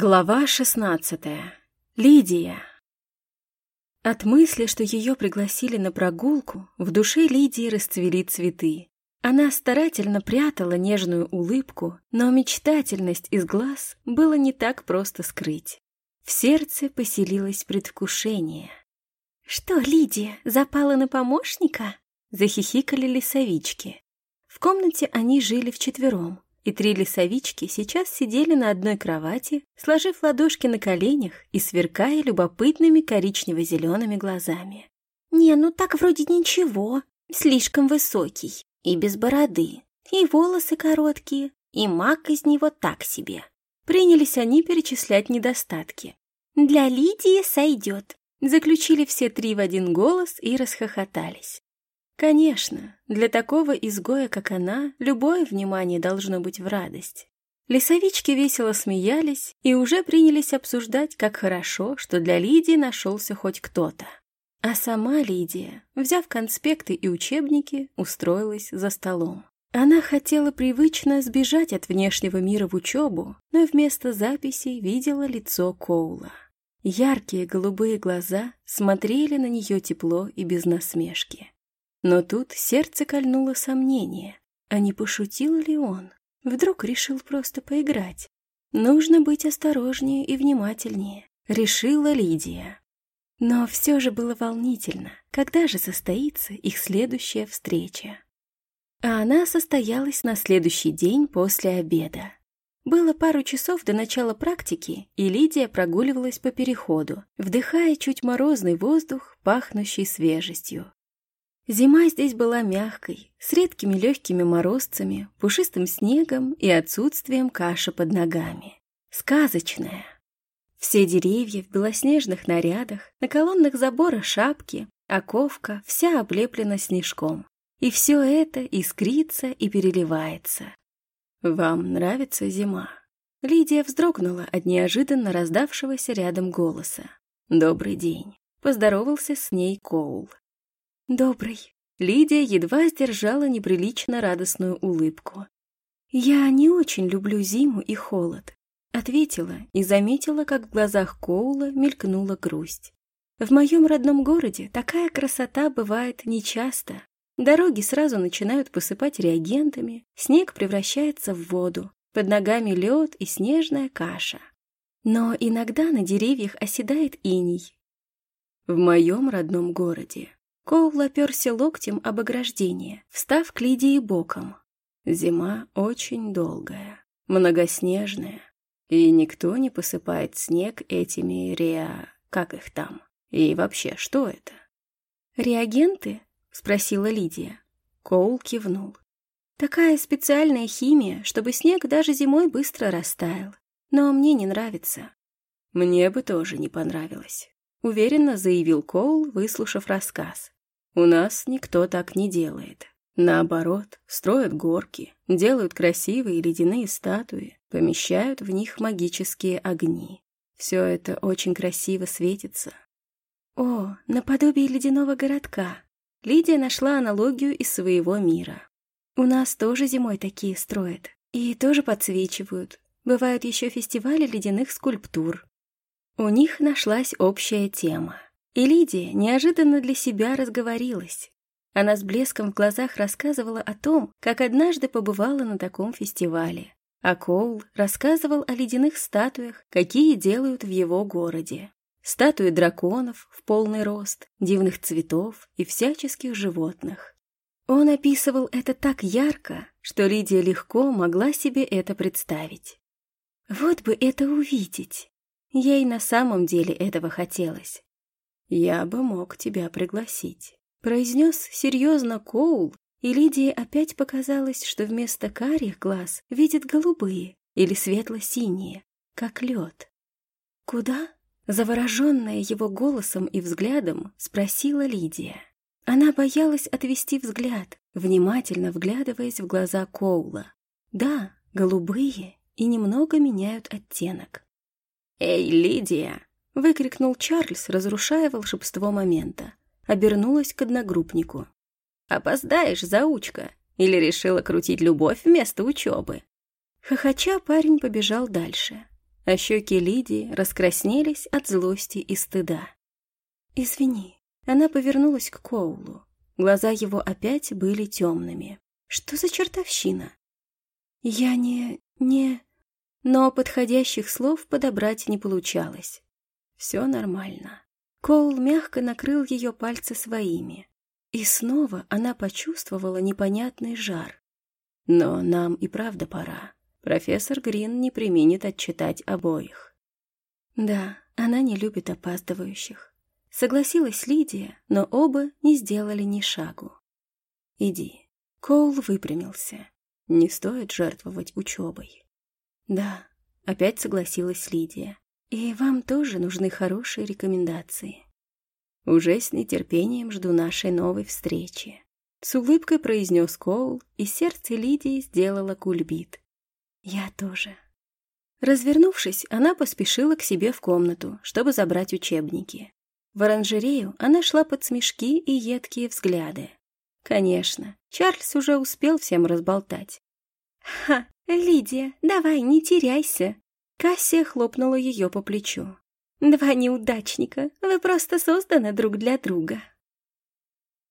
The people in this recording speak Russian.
Глава шестнадцатая. Лидия. От мысли, что ее пригласили на прогулку, в душе Лидии расцвели цветы. Она старательно прятала нежную улыбку, но мечтательность из глаз было не так просто скрыть. В сердце поселилось предвкушение. «Что, Лидия, запала на помощника?» — захихикали лесовички. В комнате они жили вчетвером и три лесовички сейчас сидели на одной кровати, сложив ладошки на коленях и сверкая любопытными коричнево-зелеными глазами. «Не, ну так вроде ничего. Слишком высокий. И без бороды. И волосы короткие. И маг из него так себе». Принялись они перечислять недостатки. «Для Лидии сойдет», — заключили все три в один голос и расхохотались. Конечно, для такого изгоя, как она, любое внимание должно быть в радость. Лесовички весело смеялись и уже принялись обсуждать, как хорошо, что для Лидии нашелся хоть кто-то. А сама Лидия, взяв конспекты и учебники, устроилась за столом. Она хотела привычно сбежать от внешнего мира в учебу, но вместо записей видела лицо Коула. Яркие голубые глаза смотрели на нее тепло и без насмешки. Но тут сердце кольнуло сомнение, а не пошутил ли он? Вдруг решил просто поиграть? Нужно быть осторожнее и внимательнее, решила Лидия. Но все же было волнительно, когда же состоится их следующая встреча. А она состоялась на следующий день после обеда. Было пару часов до начала практики, и Лидия прогуливалась по переходу, вдыхая чуть морозный воздух, пахнущий свежестью. Зима здесь была мягкой, с редкими легкими морозцами, пушистым снегом и отсутствием каши под ногами. Сказочная. Все деревья в белоснежных нарядах, на колоннах забора шапки, оковка вся облеплена снежком. И все это искрится и переливается. «Вам нравится зима?» Лидия вздрогнула от неожиданно раздавшегося рядом голоса. «Добрый день», — поздоровался с ней Коул. «Добрый». Лидия едва сдержала неприлично радостную улыбку. «Я не очень люблю зиму и холод», — ответила и заметила, как в глазах Коула мелькнула грусть. «В моем родном городе такая красота бывает нечасто. Дороги сразу начинают посыпать реагентами, снег превращается в воду, под ногами лед и снежная каша. Но иногда на деревьях оседает иней. В моем родном городе Коул оперся локтем об ограждение, встав к Лидии боком. Зима очень долгая, многоснежная, и никто не посыпает снег этими реа... как их там? И вообще, что это? «Реагенты?» — спросила Лидия. Коул кивнул. «Такая специальная химия, чтобы снег даже зимой быстро растаял. Но мне не нравится». «Мне бы тоже не понравилось», — уверенно заявил Коул, выслушав рассказ. У нас никто так не делает. Наоборот, строят горки, делают красивые ледяные статуи, помещают в них магические огни. Все это очень красиво светится. О, наподобие ледяного городка. Лидия нашла аналогию из своего мира. У нас тоже зимой такие строят. И тоже подсвечивают. Бывают еще фестивали ледяных скульптур. У них нашлась общая тема. И Лидия неожиданно для себя разговорилась. Она с блеском в глазах рассказывала о том, как однажды побывала на таком фестивале. А Коул рассказывал о ледяных статуях, какие делают в его городе. Статуи драконов в полный рост, дивных цветов и всяческих животных. Он описывал это так ярко, что Лидия легко могла себе это представить. Вот бы это увидеть. Ей на самом деле этого хотелось. «Я бы мог тебя пригласить», — произнес серьезно Коул, и Лидии опять показалось, что вместо карих глаз видит голубые или светло-синие, как лед. «Куда?» — завороженная его голосом и взглядом, спросила Лидия. Она боялась отвести взгляд, внимательно вглядываясь в глаза Коула. Да, голубые и немного меняют оттенок. «Эй, Лидия!» Выкрикнул Чарльз, разрушая волшебство момента. Обернулась к одногруппнику. «Опоздаешь, заучка! Или решила крутить любовь вместо учебы?» Хохоча парень побежал дальше. а щеки Лидии раскраснелись от злости и стыда. «Извини». Она повернулась к Коулу. Глаза его опять были темными. «Что за чертовщина?» «Я не... не...» Но подходящих слов подобрать не получалось. Все нормально. Коул мягко накрыл ее пальцы своими. И снова она почувствовала непонятный жар. Но нам и правда пора. Профессор Грин не применит отчитать обоих. Да, она не любит опаздывающих. Согласилась Лидия, но оба не сделали ни шагу. «Иди». Коул выпрямился. «Не стоит жертвовать учебой». «Да», — опять согласилась Лидия. «И вам тоже нужны хорошие рекомендации». «Уже с нетерпением жду нашей новой встречи», — с улыбкой произнес Коул, и сердце Лидии сделало кульбит. «Я тоже». Развернувшись, она поспешила к себе в комнату, чтобы забрать учебники. В оранжерею она шла под смешки и едкие взгляды. Конечно, Чарльз уже успел всем разболтать. «Ха, Лидия, давай, не теряйся!» Кассия хлопнула ее по плечу. «Два неудачника, вы просто созданы друг для друга!»